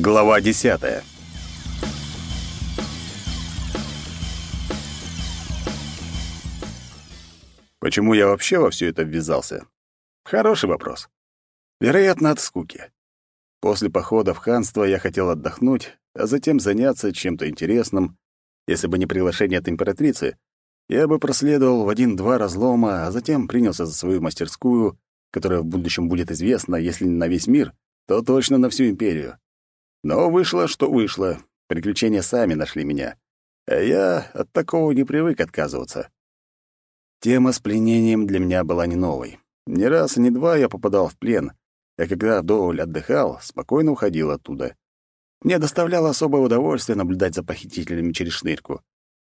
Глава десятая. Почему я вообще во все это ввязался? Хороший вопрос. Вероятно, от скуки. После похода в ханство я хотел отдохнуть, а затем заняться чем-то интересным. Если бы не приглашение от императрицы, я бы проследовал в один-два разлома, а затем принялся за свою мастерскую, которая в будущем будет известна, если не на весь мир, то точно на всю империю. Но вышло, что вышло. Приключения сами нашли меня. А я от такого не привык отказываться. Тема с пленением для меня была не новой. Ни раз ни два я попадал в плен, а когда вдоволь отдыхал, спокойно уходил оттуда. Мне доставляло особое удовольствие наблюдать за похитителями через шнырку.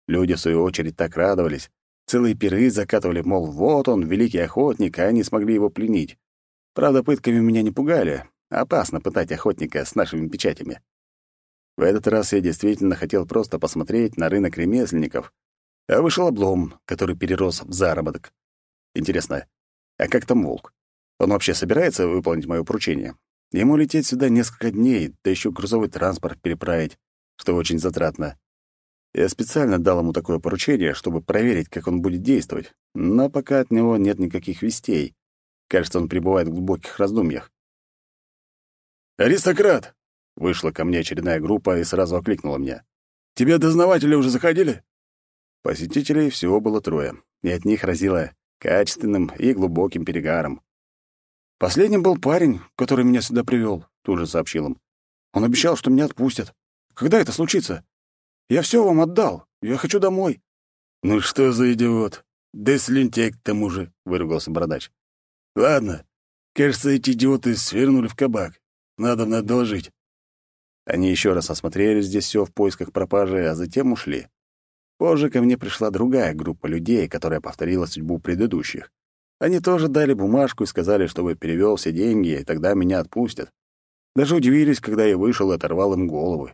Люди, в свою очередь, так радовались. Целые пиры закатывали, мол, вот он, великий охотник, а они смогли его пленить. Правда, пытками меня не пугали. Опасно пытать охотника с нашими печатями. В этот раз я действительно хотел просто посмотреть на рынок ремесленников, а вышел облом, который перерос в заработок. Интересно, а как там волк? Он вообще собирается выполнить моё поручение? Ему лететь сюда несколько дней, да еще грузовой транспорт переправить, что очень затратно. Я специально дал ему такое поручение, чтобы проверить, как он будет действовать, но пока от него нет никаких вестей. Кажется, он пребывает в глубоких раздумьях. «Аристократ!» — вышла ко мне очередная группа и сразу окликнула меня. «Тебе дознаватели уже заходили?» Посетителей всего было трое, и от них разило качественным и глубоким перегаром. «Последним был парень, который меня сюда привел», — тут же сообщил им. «Он обещал, что меня отпустят. Когда это случится? Я все вам отдал. Я хочу домой». «Ну что за идиот? Да слюнтяй к тому же», — выругался бородач. «Ладно, кажется, эти идиоты свернули в кабак. Надо надолжить». Они еще раз осмотрели здесь все в поисках пропажи, а затем ушли. Позже ко мне пришла другая группа людей, которая повторила судьбу предыдущих. Они тоже дали бумажку и сказали, чтобы перевел все деньги, и тогда меня отпустят. Даже удивились, когда я вышел и оторвал им головы.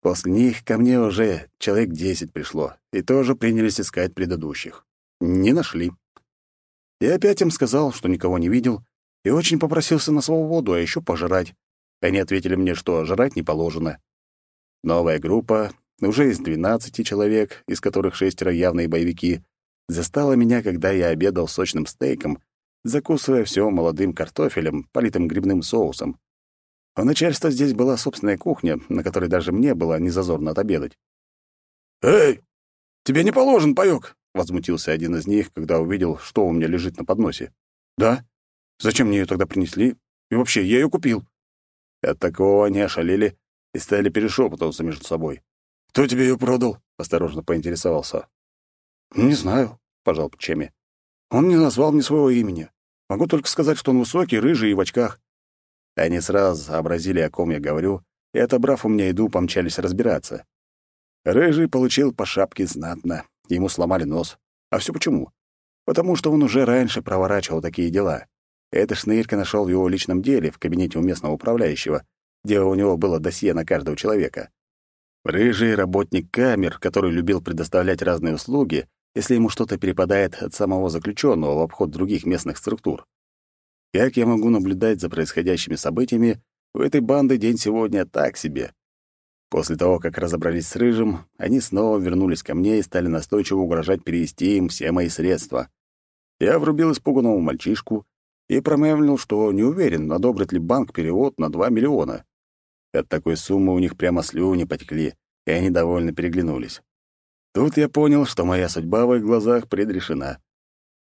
После них ко мне уже человек десять пришло, и тоже принялись искать предыдущих. Не нашли. Я опять им сказал, что никого не видел, и очень попросился на свободу, а еще пожрать. Они ответили мне, что жрать не положено. Новая группа, уже из двенадцати человек, из которых шестеро явные боевики, застала меня, когда я обедал сочным стейком, закусывая все молодым картофелем, политым грибным соусом. У начальства здесь была собственная кухня, на которой даже мне было незазорно отобедать. «Эй, тебе не положен паёк!» — возмутился один из них, когда увидел, что у меня лежит на подносе. «Да? Зачем мне ее тогда принесли? И вообще, я ее купил». От такого они ошалели и стали перешёпытываться между собой. «Кто тебе ее продал?» — осторожно поинтересовался. «Не знаю», — пожал плечами. «Он не назвал мне своего имени. Могу только сказать, что он высокий, рыжий и в очках». Они сразу сообразили, о ком я говорю, и, отобрав у меня еду, помчались разбираться. Рыжий получил по шапке знатно, ему сломали нос. А все почему? Потому что он уже раньше проворачивал такие дела. Это Шнырька нашел в его личном деле в кабинете у местного управляющего, где у него было досье на каждого человека. Рыжий — работник камер, который любил предоставлять разные услуги, если ему что-то перепадает от самого заключенного в обход других местных структур. Как я могу наблюдать за происходящими событиями, у этой банды день сегодня так себе. После того, как разобрались с Рыжим, они снова вернулись ко мне и стали настойчиво угрожать перевести им все мои средства. Я врубил испуганного мальчишку и промямлил, что не уверен, одобрит ли банк перевод на 2 миллиона. От такой суммы у них прямо слюни потекли, и они довольно переглянулись. Тут я понял, что моя судьба в их глазах предрешена.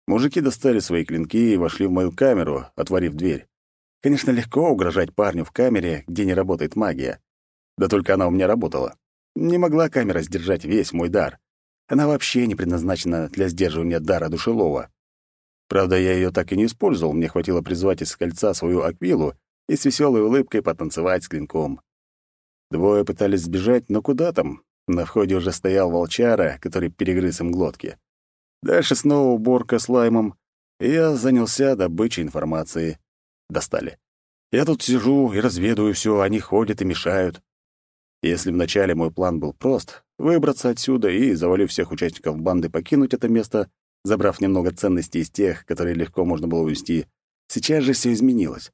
Мужики достали свои клинки и вошли в мою камеру, отворив дверь. Конечно, легко угрожать парню в камере, где не работает магия. Да только она у меня работала. Не могла камера сдержать весь мой дар. Она вообще не предназначена для сдерживания дара душелова. Правда, я ее так и не использовал, мне хватило призвать из кольца свою аквилу и с веселой улыбкой потанцевать с клинком. Двое пытались сбежать, но куда там? На входе уже стоял волчара, который перегрыз им глотки. Дальше снова уборка с лаймом, и я занялся добычей информации. Достали. Я тут сижу и разведываю все, они ходят и мешают. Если вначале мой план был прост — выбраться отсюда и, завалив всех участников банды, покинуть это место, забрав немного ценностей из тех, которые легко можно было увезти, сейчас же все изменилось.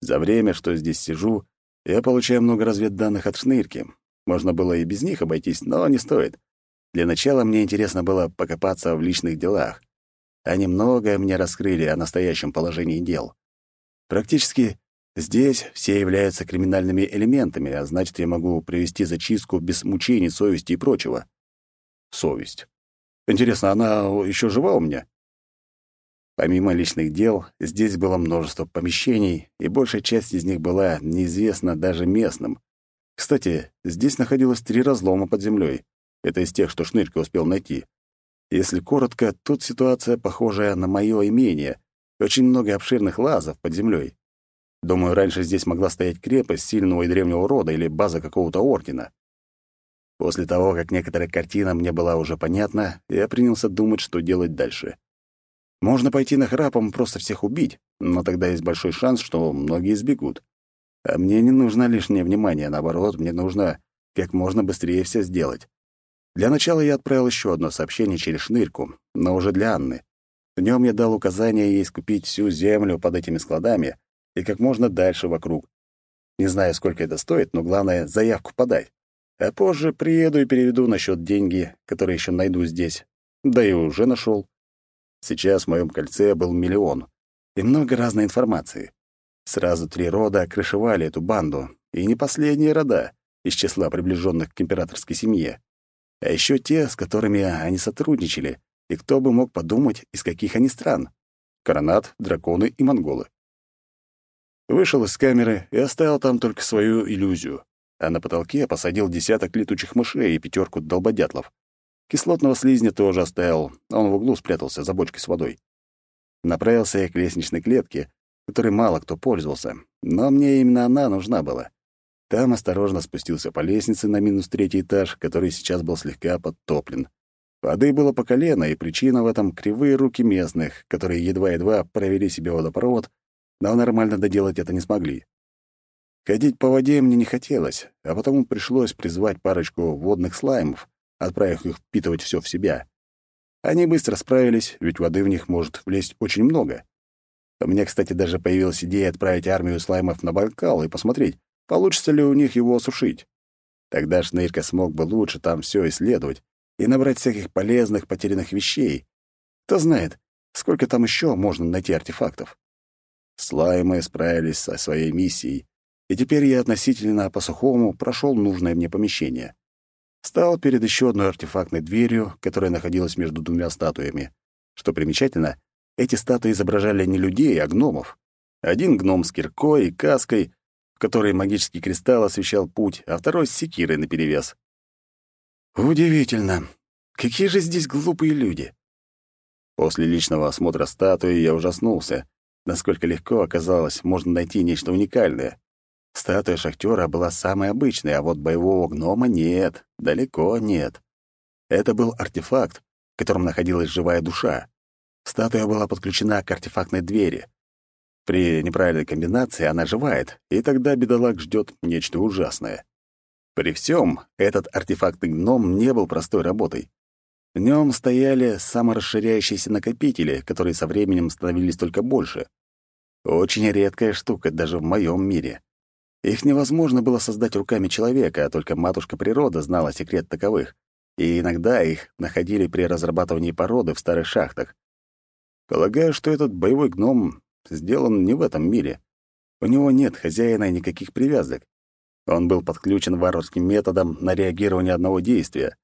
За время, что здесь сижу, Я получаю много разведданных от шнырки. Можно было и без них обойтись, но не стоит. Для начала мне интересно было покопаться в личных делах. Они многое мне раскрыли о настоящем положении дел. Практически здесь все являются криминальными элементами, а значит, я могу привести зачистку без мучений совести и прочего. Совесть. Интересно, она еще жива у меня? Помимо личных дел, здесь было множество помещений, и большая часть из них была неизвестна даже местным. Кстати, здесь находилось три разлома под землей. Это из тех, что Шнырька успел найти. Если коротко, тут ситуация похожая на мое имение. Очень много обширных лазов под землей. Думаю, раньше здесь могла стоять крепость сильного и древнего рода или база какого-то ордена. После того, как некоторая картина мне была уже понятна, я принялся думать, что делать дальше. Можно пойти на храпом просто всех убить, но тогда есть большой шанс, что многие сбегут. А мне не нужно лишнее внимание, наоборот, мне нужно как можно быстрее все сделать. Для начала я отправил еще одно сообщение через шнырку, но уже для Анны. В нем я дал указание ей скупить всю землю под этими складами и как можно дальше вокруг. Не знаю, сколько это стоит, но главное — заявку подать. А позже приеду и переведу на счет деньги, которые еще найду здесь. Да и уже нашел. Сейчас в моем кольце был миллион. И много разной информации. Сразу три рода крышевали эту банду, и не последние рода из числа приближенных к императорской семье. А еще те, с которыми они сотрудничали, и кто бы мог подумать, из каких они стран. Коронат, драконы и монголы. Вышел из камеры и оставил там только свою иллюзию, а на потолке посадил десяток летучих мышей и пятерку долбодятлов. Кислотного слизня тоже оставил, он в углу спрятался за бочкой с водой. Направился я к лестничной клетке, которой мало кто пользовался, но мне именно она нужна была. Там осторожно спустился по лестнице на минус третий этаж, который сейчас был слегка подтоплен. Воды было по колено, и причина в этом — кривые руки местных, которые едва-едва провели себе водопровод, но нормально доделать это не смогли. Ходить по воде мне не хотелось, а потому пришлось призвать парочку водных слаймов, отправив их впитывать все в себя. Они быстро справились, ведь воды в них может влезть очень много. У меня, кстати, даже появилась идея отправить армию слаймов на Байкал и посмотреть, получится ли у них его осушить. Тогда Шнырька смог бы лучше там все исследовать и набрать всяких полезных потерянных вещей. Кто знает, сколько там еще можно найти артефактов. Слаймы справились со своей миссией, и теперь я относительно по-сухому прошел нужное мне помещение. Стал перед еще одной артефактной дверью, которая находилась между двумя статуями. Что примечательно, эти статуи изображали не людей, а гномов. Один гном с киркой и каской, в которой магический кристалл освещал путь, а второй с секирой наперевес. Удивительно. Какие же здесь глупые люди. После личного осмотра статуи я ужаснулся, насколько легко оказалось можно найти нечто уникальное. Статуя шахтера была самой обычной, а вот боевого гнома нет, далеко нет. Это был артефакт, в котором находилась живая душа. Статуя была подключена к артефактной двери. При неправильной комбинации она живает, и тогда бедолаг ждет нечто ужасное. При всем этот артефактный гном не был простой работой. В нем стояли саморасширяющиеся накопители, которые со временем становились только больше. Очень редкая штука даже в моем мире. Их невозможно было создать руками человека, а только матушка природа знала секрет таковых, и иногда их находили при разрабатывании породы в старых шахтах. Полагаю, что этот боевой гном сделан не в этом мире. У него нет хозяина и никаких привязок. Он был подключен варварским методом на реагирование одного действия.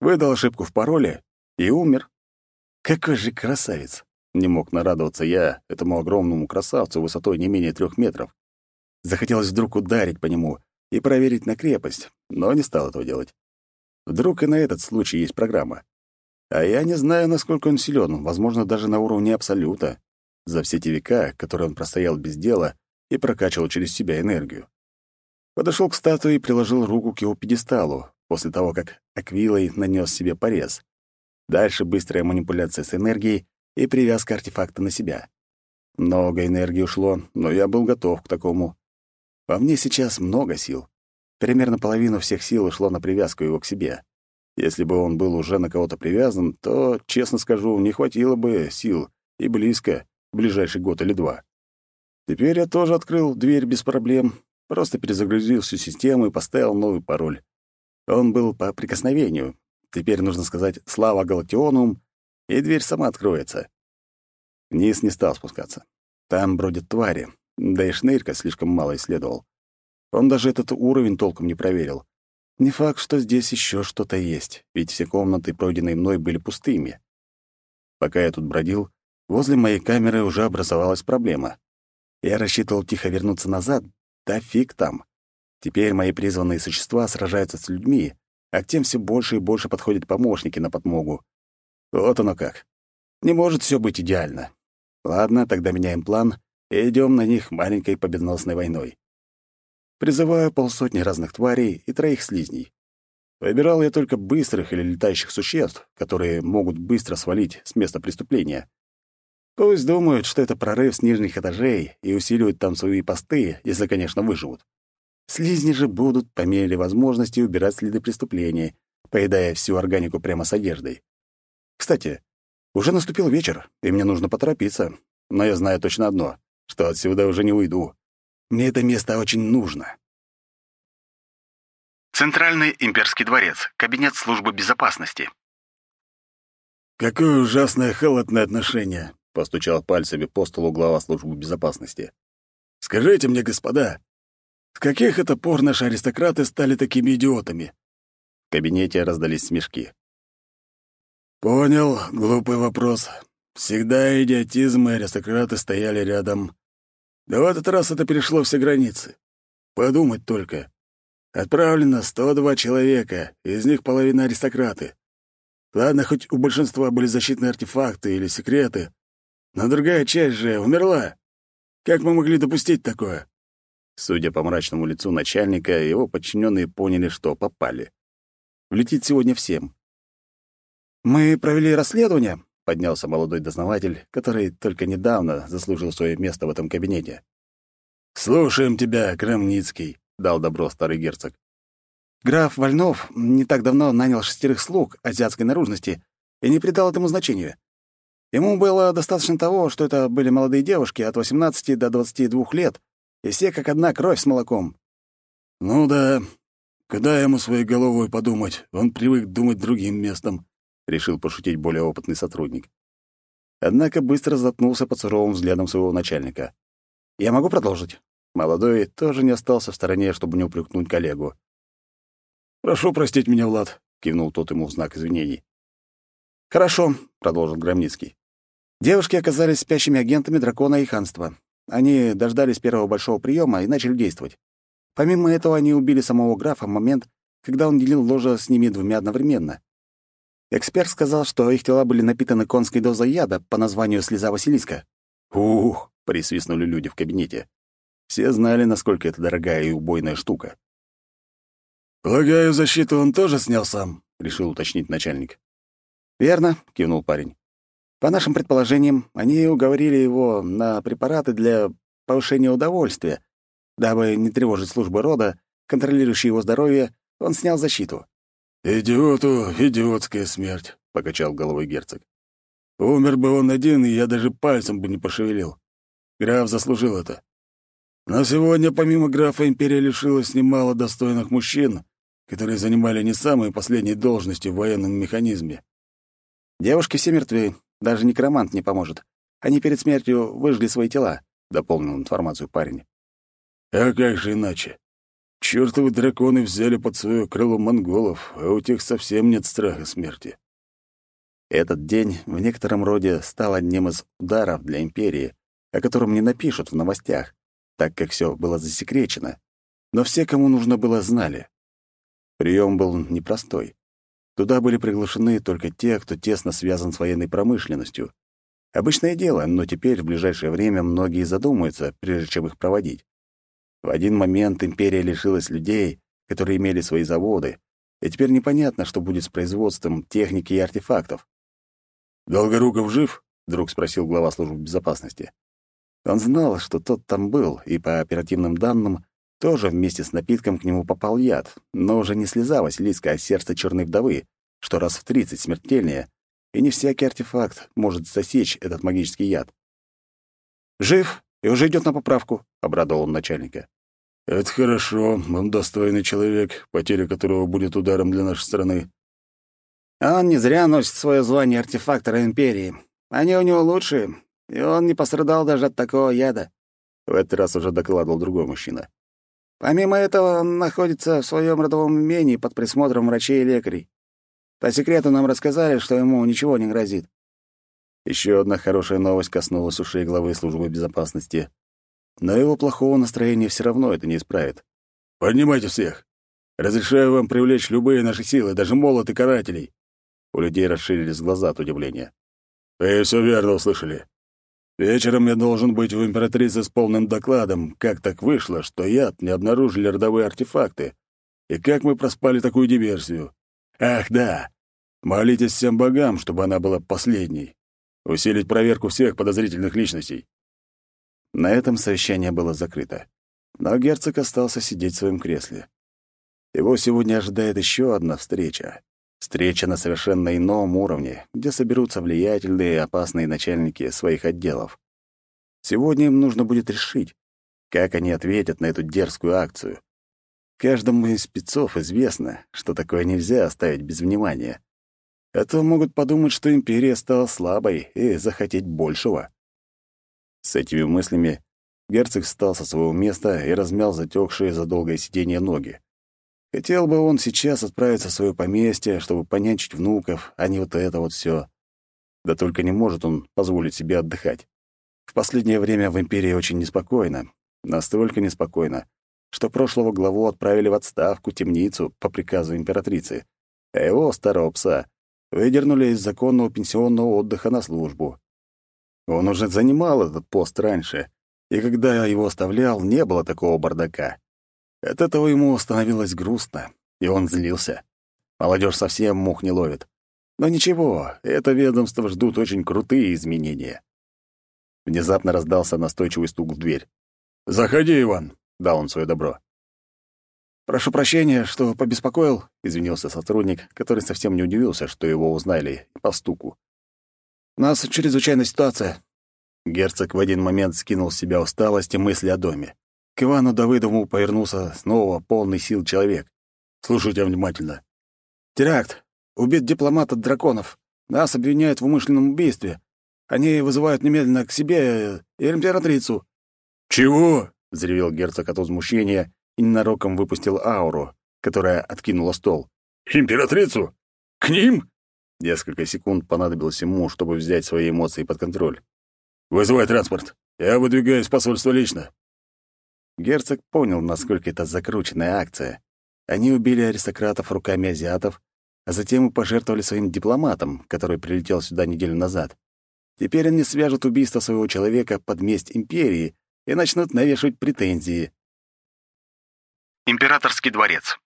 Выдал ошибку в пароле и умер. Какой же красавец! Не мог нарадоваться я этому огромному красавцу высотой не менее трех метров. Захотелось вдруг ударить по нему и проверить на крепость, но не стал этого делать. Вдруг и на этот случай есть программа. А я не знаю, насколько он силен, возможно, даже на уровне Абсолюта, за все те века, которые он простоял без дела и прокачивал через себя энергию. Подошел к статуе и приложил руку к его пьедесталу, после того, как Аквилой нанес себе порез. Дальше быстрая манипуляция с энергией и привязка артефакта на себя. Много энергии ушло, но я был готов к такому. Во мне сейчас много сил. Примерно половину всех сил ушло на привязку его к себе. Если бы он был уже на кого-то привязан, то, честно скажу, не хватило бы сил и близко в ближайший год или два. Теперь я тоже открыл дверь без проблем, Просто перезагрузил всю систему и поставил новый пароль. Он был по прикосновению. Теперь нужно сказать «Слава Галактионум», и дверь сама откроется. Вниз не стал спускаться. Там бродят твари, да и Шнырька слишком мало исследовал. Он даже этот уровень толком не проверил. Не факт, что здесь еще что-то есть, ведь все комнаты, пройденные мной, были пустыми. Пока я тут бродил, возле моей камеры уже образовалась проблема. Я рассчитывал тихо вернуться назад, да фиг там. Теперь мои призванные существа сражаются с людьми, а к тем все больше и больше подходят помощники на подмогу. Вот оно как. Не может все быть идеально. Ладно, тогда меняем план и идем на них маленькой победоносной войной. Призываю полсотни разных тварей и троих слизней. Выбирал я только быстрых или летающих существ, которые могут быстро свалить с места преступления. Пусть думают, что это прорыв с нижних этажей и усиливают там свои посты, если, конечно, выживут. Слизни же будут, по мере возможности, убирать следы преступления, поедая всю органику прямо с одеждой. Кстати, уже наступил вечер, и мне нужно поторопиться. Но я знаю точно одно, что отсюда уже не уйду. Мне это место очень нужно. Центральный имперский дворец. Кабинет службы безопасности. «Какое ужасное холодное отношение!» — постучал пальцами по столу глава службы безопасности. «Скажите мне, господа, с каких это пор наши аристократы стали такими идиотами?» В кабинете раздались смешки. «Понял, глупый вопрос. Всегда идиотизм и аристократы стояли рядом. Да в этот раз это перешло все границы. Подумать только. Отправлено 102 человека, из них половина аристократы. Ладно, хоть у большинства были защитные артефакты или секреты, но другая часть же умерла. Как мы могли допустить такое? Судя по мрачному лицу начальника, его подчиненные поняли, что попали. Влетит сегодня всем. «Мы провели расследование», — поднялся молодой дознаватель, который только недавно заслужил свое место в этом кабинете. «Слушаем тебя, Крамницкий», — дал добро старый герцог. Граф Вольнов не так давно нанял шестерых слуг азиатской наружности и не придал этому значению. Ему было достаточно того, что это были молодые девушки от 18 до 22 лет, и все как одна кровь с молоком. «Ну да, куда ему своей головой подумать? Он привык думать другим местом», — решил пошутить более опытный сотрудник. Однако быстро заткнулся под суровым взглядом своего начальника. «Я могу продолжить?» Молодой тоже не остался в стороне, чтобы не упрекнуть коллегу. «Прошу простить меня, Влад», — кивнул тот ему в знак извинений. «Хорошо», — продолжил Громницкий. «Девушки оказались спящими агентами дракона и ханства. Они дождались первого большого приема и начали действовать. Помимо этого, они убили самого графа в момент, когда он делил ложе с ними двумя одновременно. Эксперт сказал, что их тела были напитаны конской дозой яда по названию слеза Василиска. «Ух!» — присвистнули люди в кабинете. Все знали, насколько это дорогая и убойная штука. «Полагаю, защиту он тоже снял сам», — решил уточнить начальник. «Верно», — кивнул парень. «По нашим предположениям, они уговорили его на препараты для повышения удовольствия. Дабы не тревожить службы рода, контролирующие его здоровье, он снял защиту. «Идиоту идиотская смерть», — покачал головой герцог. «Умер бы он один, и я даже пальцем бы не пошевелил. Граф заслужил это. Но сегодня, помимо графа, империя лишилась немало достойных мужчин, которые занимали не самые последние должности в военном механизме. Девушки все мертвы, даже некромант не поможет. Они перед смертью выжгли свои тела», — дополнил информацию парень. «А как же иначе? Чёртовы драконы взяли под своё крыло монголов, а у тех совсем нет страха смерти. Этот день в некотором роде стал одним из ударов для империи, о котором не напишут в новостях, так как всё было засекречено. Но все, кому нужно было, знали. Прием был непростой. Туда были приглашены только те, кто тесно связан с военной промышленностью. Обычное дело, но теперь в ближайшее время многие задумаются, прежде чем их проводить. В один момент империя лишилась людей, которые имели свои заводы, и теперь непонятно, что будет с производством техники и артефактов. «Долгоруков жив?» — вдруг спросил глава службы безопасности. Он знал, что тот там был, и по оперативным данным тоже вместе с напитком к нему попал яд, но уже не слеза Василиска, а сердце черной вдовы, что раз в тридцать смертельнее, и не всякий артефакт может засечь этот магический яд. «Жив и уже идет на поправку», — обрадовал он начальника. «Это хорошо, он достойный человек, потеря которого будет ударом для нашей страны». «Он не зря носит свое звание артефактора Империи. Они у него лучшие, и он не пострадал даже от такого яда», — в этот раз уже докладывал другой мужчина. «Помимо этого, он находится в своем родовом имении под присмотром врачей и лекарей. По секрету нам рассказали, что ему ничего не грозит». Еще одна хорошая новость коснулась ушей главы службы безопасности. Но его плохого настроения все равно это не исправит. «Поднимайте всех! Разрешаю вам привлечь любые наши силы, даже молот и карателей!» У людей расширились глаза от удивления. «Вы все верно услышали. Вечером я должен быть в императрице с полным докладом, как так вышло, что яд не обнаружили родовые артефакты, и как мы проспали такую диверсию. Ах, да! Молитесь всем богам, чтобы она была последней. Усилить проверку всех подозрительных личностей. На этом совещание было закрыто. Но герцог остался сидеть в своем кресле. Его сегодня ожидает еще одна встреча. Встреча на совершенно ином уровне, где соберутся влиятельные и опасные начальники своих отделов. Сегодня им нужно будет решить, как они ответят на эту дерзкую акцию. Каждому из спецов известно, что такое нельзя оставить без внимания. А то могут подумать, что империя стала слабой и захотеть большего. С этими мыслями герцог встал со своего места и размял затекшие за долгое сидение ноги. Хотел бы он сейчас отправиться в свое поместье, чтобы понянчить внуков, а не вот это вот все. Да только не может он позволить себе отдыхать. В последнее время в империи очень неспокойно. Настолько неспокойно, что прошлого главу отправили в отставку темницу по приказу императрицы, а его, старого пса, выдернули из законного пенсионного отдыха на службу. Он уже занимал этот пост раньше, и когда я его оставлял, не было такого бардака. От этого ему становилось грустно, и он злился. Молодежь совсем мух не ловит. Но ничего, это ведомство ждут очень крутые изменения. Внезапно раздался настойчивый стук в дверь. «Заходи, Иван!» — дал он свое добро. «Прошу прощения, что побеспокоил», — извинился сотрудник, который совсем не удивился, что его узнали по стуку. Нас чрезвычайная ситуация». Герцог в один момент скинул с себя усталость и мысли о доме. К Ивану Давыдову повернулся снова полный сил человек. «Слушайте внимательно». «Теракт. Убит дипломат от драконов. Нас обвиняют в умышленном убийстве. Они вызывают немедленно к себе э, императрицу». «Чего?» — взревел герцог от возмущения и ненароком выпустил ауру, которая откинула стол. «Императрицу? К ним?» Несколько секунд понадобилось ему, чтобы взять свои эмоции под контроль. «Вызывай транспорт. Я выдвигаюсь в посольство лично». Герцог понял, насколько это закрученная акция. Они убили аристократов руками азиатов, а затем и пожертвовали своим дипломатом, который прилетел сюда неделю назад. Теперь они свяжут убийство своего человека под месть империи и начнут навешивать претензии. Императорский дворец.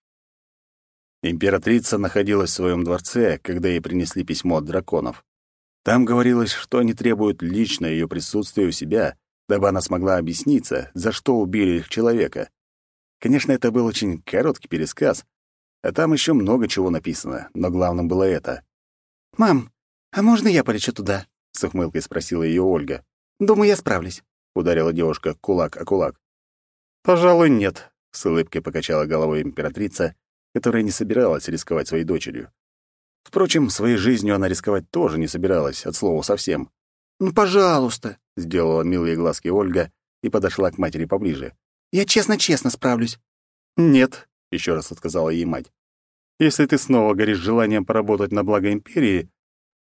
Императрица находилась в своем дворце, когда ей принесли письмо от драконов. Там говорилось, что они требуют лично ее присутствия у себя, дабы она смогла объясниться, за что убили их человека. Конечно, это был очень короткий пересказ, а там еще много чего написано, но главным было это. «Мам, а можно я полечу туда?» — с ухмылкой спросила ее Ольга. «Думаю, я справлюсь», — ударила девушка кулак о кулак. «Пожалуй, нет», — с улыбкой покачала головой императрица которая не собиралась рисковать своей дочерью. Впрочем, своей жизнью она рисковать тоже не собиралась, от слова совсем. «Ну, пожалуйста», — сделала милые глазки Ольга и подошла к матери поближе. «Я честно-честно справлюсь». «Нет», — еще раз отказала ей мать. «Если ты снова горишь желанием поработать на благо империи,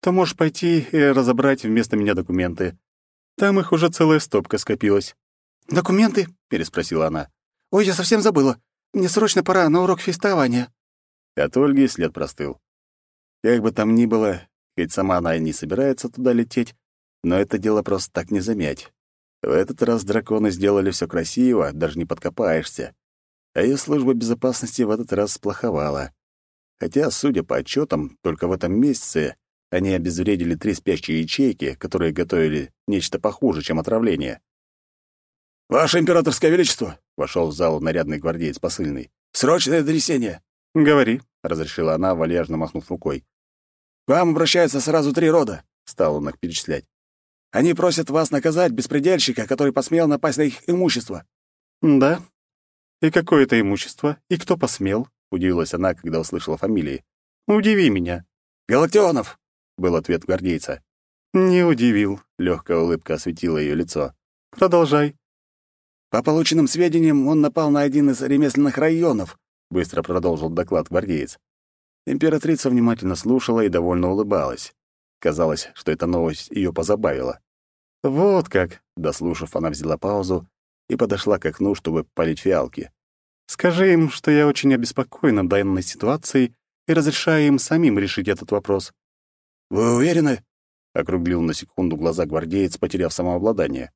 то можешь пойти и разобрать вместо меня документы. Там их уже целая стопка скопилась». «Документы?» — переспросила она. «Ой, я совсем забыла. Мне срочно пора на урок фехтования». От Ольги след простыл. Как бы там ни было, ведь сама она и не собирается туда лететь, но это дело просто так не замять. В этот раз драконы сделали все красиво, даже не подкопаешься. А ее служба безопасности в этот раз сплоховала. Хотя, судя по отчетам, только в этом месяце они обезвредили три спящие ячейки, которые готовили нечто похуже, чем отравление. «Ваше императорское величество!» — вошел в зал нарядный гвардеец посыльный. «Срочное донесение!» «Говори», — разрешила она, вальяжно махнув рукой. «К вам обращаются сразу три рода», — стал он их перечислять. «Они просят вас наказать беспредельщика, который посмел напасть на их имущество». «Да? «И какое это имущество? И кто посмел?» — удивилась она, когда услышала фамилии. «Удиви меня». «Галактионов!» — был ответ гвардейца. «Не удивил», — легкая улыбка осветила ее лицо. «Продолжай». «По полученным сведениям, он напал на один из ремесленных районов», — быстро продолжил доклад гвардеец. Императрица внимательно слушала и довольно улыбалась. Казалось, что эта новость ее позабавила. «Вот как!» — дослушав, она взяла паузу и подошла к окну, чтобы полить фиалки. «Скажи им, что я очень обеспокоена данной ситуацией и разрешаю им самим решить этот вопрос». «Вы уверены?» — округлил на секунду глаза гвардеец, потеряв самообладание.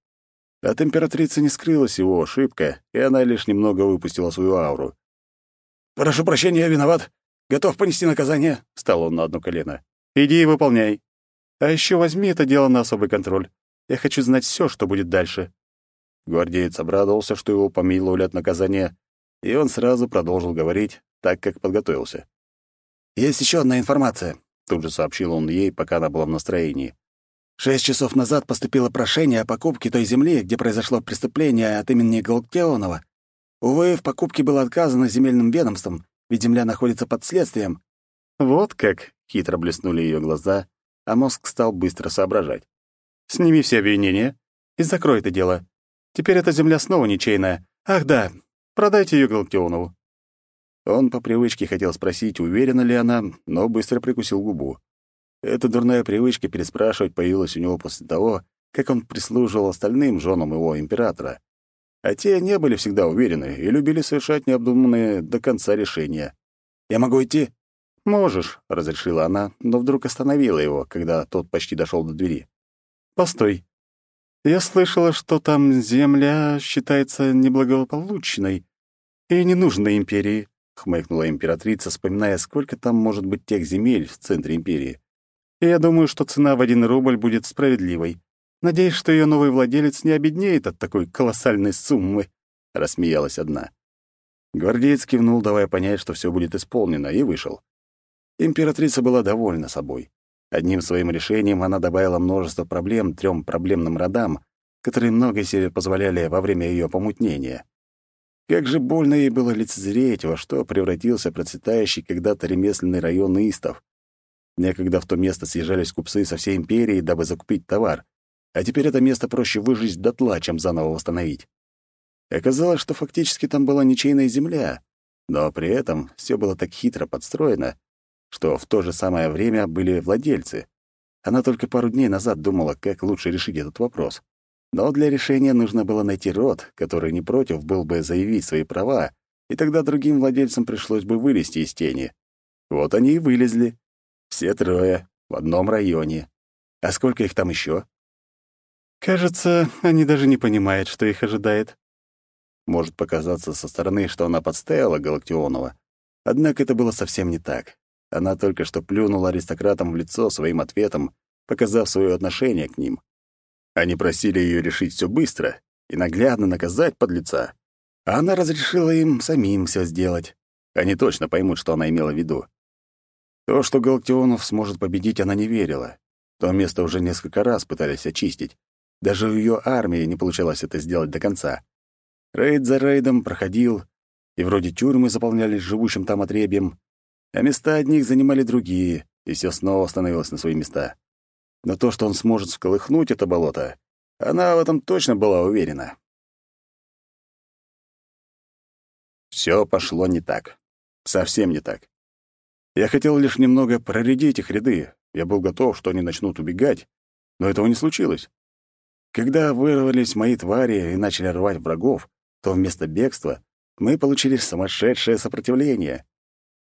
От императрицы не скрылась его ошибка, и она лишь немного выпустила свою ауру. «Прошу прощения, я виноват. Готов понести наказание», — встал он на одно колено. «Иди и выполняй. А еще возьми это дело на особый контроль. Я хочу знать все, что будет дальше». Гвардеец обрадовался, что его помиловали от наказания, и он сразу продолжил говорить, так как подготовился. «Есть еще одна информация», — тут же сообщил он ей, пока она была в настроении. Шесть часов назад поступило прошение о покупке той земли, где произошло преступление от имени Галактионова. Увы, в покупке было отказано земельным ведомством, ведь земля находится под следствием. Вот как хитро блеснули ее глаза, а мозг стал быстро соображать. Сними все обвинения и закрой это дело. Теперь эта земля снова ничейная. Ах да, продайте ее Галактионову. Он по привычке хотел спросить, уверена ли она, но быстро прикусил губу. Эта дурная привычка переспрашивать появилась у него после того, как он прислуживал остальным женам его императора. А те не были всегда уверены и любили совершать необдуманные до конца решения. «Я могу идти?» «Можешь», — разрешила она, но вдруг остановила его, когда тот почти дошел до двери. «Постой. Я слышала, что там земля считается неблагополучной и ненужной империи», — хмыкнула императрица, вспоминая, сколько там может быть тех земель в центре империи. И я думаю, что цена в один рубль будет справедливой. Надеюсь, что ее новый владелец не обеднеет от такой колоссальной суммы», — рассмеялась одна. Гвардеец кивнул, давая понять, что все будет исполнено, и вышел. Императрица была довольна собой. Одним своим решением она добавила множество проблем трем проблемным родам, которые много себе позволяли во время ее помутнения. Как же больно ей было лицезреть, во что превратился процветающий когда-то ремесленный район Истов. Некогда в то место съезжались купцы со всей империи, дабы закупить товар, а теперь это место проще выжечь дотла, чем заново восстановить. Оказалось, что фактически там была ничейная земля, но при этом все было так хитро подстроено, что в то же самое время были владельцы. Она только пару дней назад думала, как лучше решить этот вопрос. Но для решения нужно было найти род, который не против был бы заявить свои права, и тогда другим владельцам пришлось бы вылезти из тени. Вот они и вылезли. Все трое, в одном районе. А сколько их там еще? Кажется, они даже не понимают, что их ожидает. Может показаться со стороны, что она подставила Галактионова. Однако это было совсем не так. Она только что плюнула аристократам в лицо своим ответом, показав свое отношение к ним. Они просили ее решить все быстро и наглядно наказать подлеца. А она разрешила им самим все сделать. Они точно поймут, что она имела в виду. То, что Галактионов сможет победить, она не верила. То место уже несколько раз пытались очистить. Даже у ее армии не получалось это сделать до конца. Рейд за рейдом проходил, и вроде тюрьмы заполнялись живущим там отребьем, а места одних занимали другие, и все снова становилось на свои места. Но то, что он сможет всколыхнуть это болото, она в этом точно была уверена. Все пошло не так. Совсем не так. Я хотел лишь немного проредить их ряды. Я был готов, что они начнут убегать, но этого не случилось. Когда вырвались мои твари и начали рвать врагов, то вместо бегства мы получили сумасшедшее сопротивление.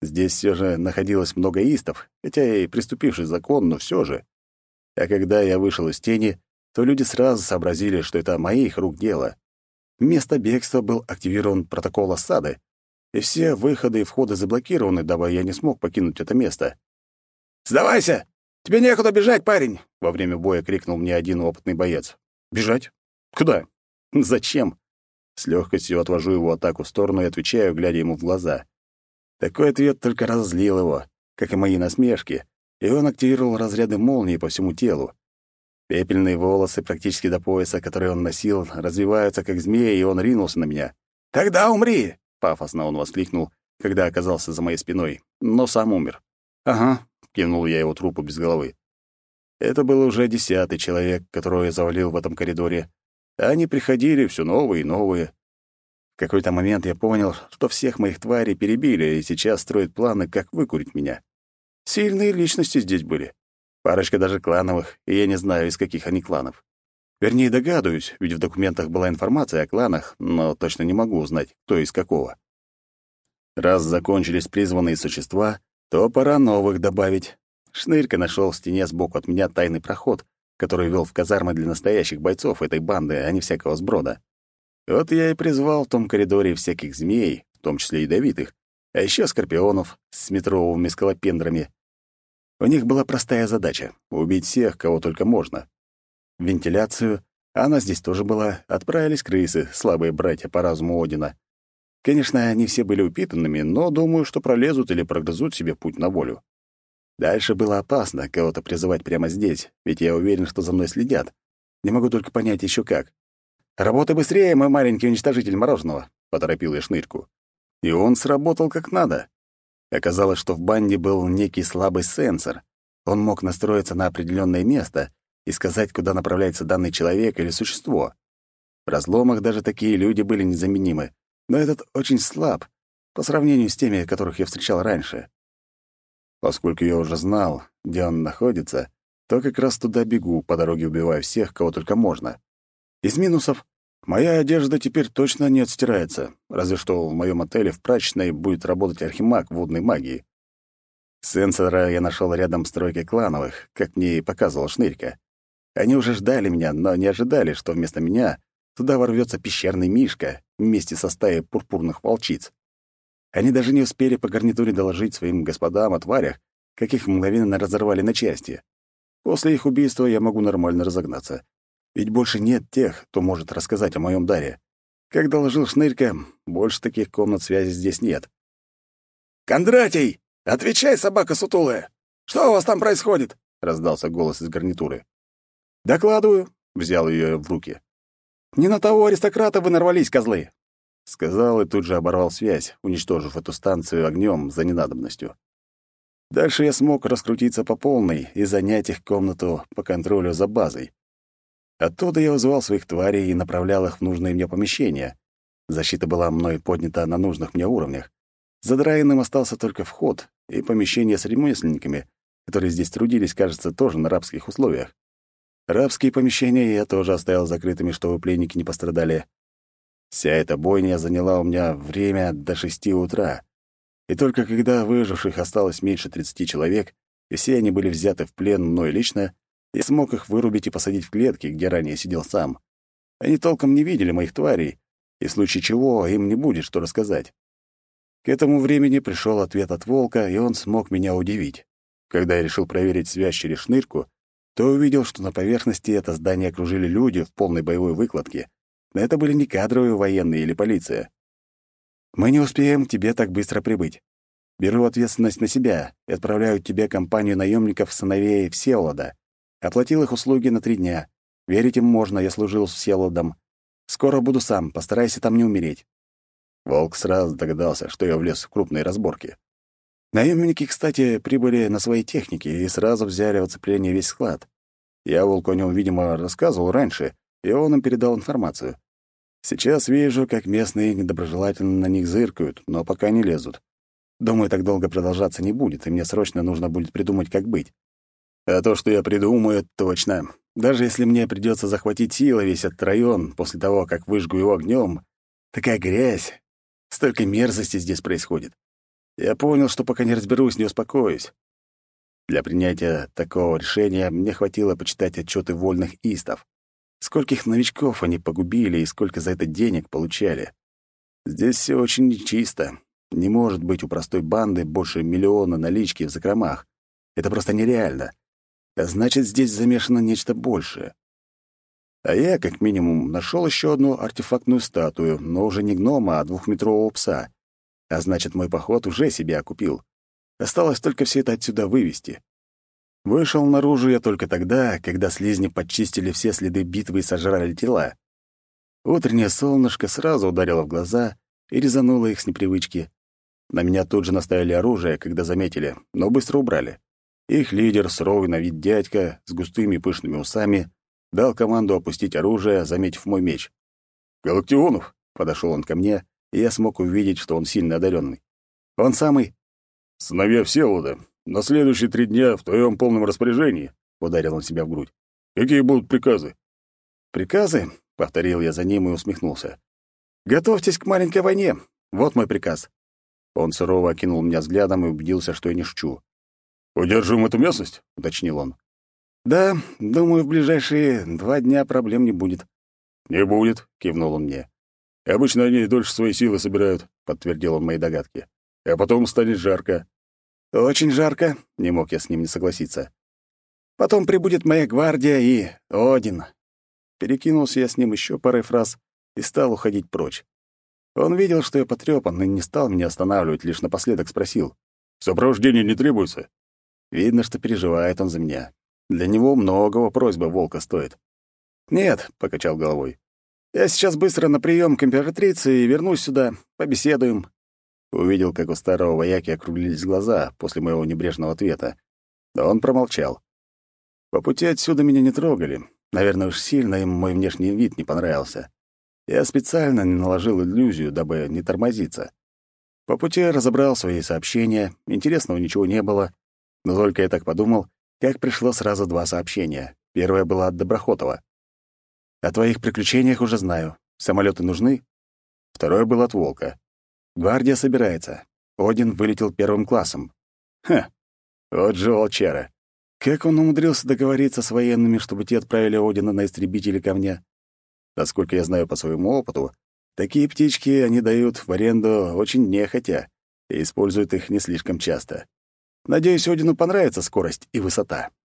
Здесь все же находилось много истов, хотя и приступивший закон, но все же. А когда я вышел из тени, то люди сразу сообразили, что это моих рук дело. Вместо бегства был активирован протокол осады, и все выходы и входы заблокированы, дабы я не смог покинуть это место. «Сдавайся! Тебе некуда бежать, парень!» — во время боя крикнул мне один опытный боец. «Бежать? Куда? Зачем?» С легкостью отвожу его атаку в сторону и отвечаю, глядя ему в глаза. Такой ответ только разозлил его, как и мои насмешки, и он активировал разряды молнии по всему телу. Пепельные волосы практически до пояса, которые он носил, развиваются как змеи, и он ринулся на меня. «Тогда умри! Пафосно он воскликнул, когда оказался за моей спиной, но сам умер. «Ага», — кивнул я его трупу без головы. Это был уже десятый человек, которого я завалил в этом коридоре. Они приходили все новые и новые. В какой-то момент я понял, что всех моих тварей перебили и сейчас строят планы, как выкурить меня. Сильные личности здесь были. Парочка даже клановых, и я не знаю, из каких они кланов. Вернее, догадываюсь, ведь в документах была информация о кланах, но точно не могу узнать, кто из какого. Раз закончились призванные существа, то пора новых добавить. Шнырька нашел в стене сбоку от меня тайный проход, который вел в казармы для настоящих бойцов этой банды, а не всякого сброда. Вот я и призвал в том коридоре всяких змей, в том числе ядовитых, а еще скорпионов с метровыми скалопендрами. У них была простая задача — убить всех, кого только можно. Вентиляцию, она здесь тоже была, отправились крысы, слабые братья по разуму Одина. Конечно, они все были упитанными, но думаю, что пролезут или прогрызут себе путь на волю. Дальше было опасно кого-то призывать прямо здесь, ведь я уверен, что за мной следят. Не могу только понять еще как. «Работай быстрее, мой маленький уничтожитель мороженого», — поторопил я шнырьку. И он сработал как надо. Оказалось, что в банде был некий слабый сенсор. Он мог настроиться на определенное место и сказать, куда направляется данный человек или существо. В разломах даже такие люди были незаменимы, но этот очень слаб по сравнению с теми, которых я встречал раньше. Поскольку я уже знал, где он находится, то как раз туда бегу, по дороге убивая всех, кого только можно. Из минусов моя одежда теперь точно не отстирается, разве что в моем отеле в прачечной будет работать архимаг водной магии. Сенсора я нашел рядом с тройкой клановых, как мне и показывал Шнырька. Они уже ждали меня, но не ожидали, что вместо меня туда ворвется пещерный мишка вместе со стаей пурпурных волчиц. Они даже не успели по гарнитуре доложить своим господам о тварях, каких мгновенно разорвали на части. После их убийства я могу нормально разогнаться. Ведь больше нет тех, кто может рассказать о моем даре. Как доложил Шнырька, больше таких комнат связи здесь нет. «Кондратий! Отвечай, собака сутулая! Что у вас там происходит?» — раздался голос из гарнитуры. «Докладываю», — взял ее в руки. «Не на того аристократа вы нарвались, козлы. Сказал и тут же оборвал связь, уничтожив эту станцию огнем за ненадобностью. Дальше я смог раскрутиться по полной и занять их комнату по контролю за базой. Оттуда я вызывал своих тварей и направлял их в нужные мне помещения. Защита была мной поднята на нужных мне уровнях. Задраенным остался только вход и помещение с ремесленниками, которые здесь трудились, кажется, тоже на рабских условиях. Рабские помещения я тоже оставил закрытыми, чтобы пленники не пострадали. Вся эта бойня заняла у меня время до шести утра. И только когда выживших осталось меньше тридцати человек, и все они были взяты в плен мной лично, я смог их вырубить и посадить в клетки, где ранее сидел сам. Они толком не видели моих тварей, и в случае чего им не будет что рассказать. К этому времени пришел ответ от волка, и он смог меня удивить. Когда я решил проверить связь через шнырку, то увидел, что на поверхности это здание окружили люди в полной боевой выкладке — но это были не кадровые военные или полиция. Мы не успеем к тебе так быстро прибыть. Беру ответственность на себя и отправляю тебе компанию наемников сыновей Всеволода. Оплатил их услуги на три дня. Верить им можно, я служил с Всеволодом. Скоро буду сам, постарайся там не умереть». Волк сразу догадался, что я влез в крупные разборки. Наемники, кстати, прибыли на своей технике и сразу взяли в оцепление весь склад. Я волку о нем, видимо, рассказывал раньше, и он им передал информацию. Сейчас вижу, как местные недоброжелательно на них зыркают, но пока не лезут. Думаю, так долго продолжаться не будет, и мне срочно нужно будет придумать, как быть. А то, что я придумаю, точно. Даже если мне придется захватить силой весь этот район после того, как выжгу его огнем, такая грязь, столько мерзости здесь происходит. Я понял, что пока не разберусь, не успокоюсь. Для принятия такого решения мне хватило почитать отчеты вольных истов. Скольких новичков они погубили и сколько за это денег получали. Здесь все очень нечисто. Не может быть у простой банды больше миллиона налички в закромах. Это просто нереально. А значит, здесь замешано нечто большее. А я, как минимум, нашел еще одну артефактную статую, но уже не гнома, а двухметрового пса. А значит, мой поход уже себя окупил. Осталось только все это отсюда вывести. Вышел наружу я только тогда, когда слизни подчистили все следы битвы и сожрали тела. Утреннее солнышко сразу ударило в глаза, и резанула их с непривычки. На меня тут же наставили оружие, когда заметили, но быстро убрали. Их лидер, суровый на вид дядька, с густыми пышными усами, дал команду опустить оружие, заметив мой меч. «Галактионов!» — подошел он ко мне, и я смог увидеть, что он сильно одаренный. «Он самый...» «Сыновья Всеволода, на следующие три дня в твоем полном распоряжении», — ударил он себя в грудь. «Какие будут приказы?» «Приказы?» — повторил я за ним и усмехнулся. «Готовьтесь к маленькой войне. Вот мой приказ». Он сурово окинул меня взглядом и убедился, что я не шучу. «Удержим эту местность?» — уточнил он. «Да, думаю, в ближайшие два дня проблем не будет». «Не будет», — кивнул он мне. «Обычно они дольше свои силы собирают», — подтвердил он мои догадки. «А потом станет жарко». «Очень жарко», — не мог я с ним не согласиться. «Потом прибудет моя гвардия и Один». Перекинулся я с ним еще парой фраз и стал уходить прочь. Он видел, что я потрепан, и не стал меня останавливать, лишь напоследок спросил. «Сопровождение не требуется?» Видно, что переживает он за меня. Для него многого просьба волка стоит. «Нет», — покачал головой. «Я сейчас быстро на прием к императрице и вернусь сюда. Побеседуем». Увидел, как у старого вояки округлились глаза после моего небрежного ответа. Но он промолчал. По пути отсюда меня не трогали. Наверное, уж сильно им мой внешний вид не понравился. Я специально не наложил иллюзию, дабы не тормозиться. По пути разобрал свои сообщения, интересного ничего не было, но только я так подумал, как пришло сразу два сообщения. Первое было от Доброхотова. «О твоих приключениях уже знаю. Самолеты нужны?» Второе было от Волка. «Гвардия собирается. Один вылетел первым классом». Ха, вот же волчара. Как он умудрился договориться с военными, чтобы те отправили Одина на истребители ко мне? Насколько я знаю по своему опыту, такие птички они дают в аренду очень нехотя и используют их не слишком часто. Надеюсь, Одину понравится скорость и высота.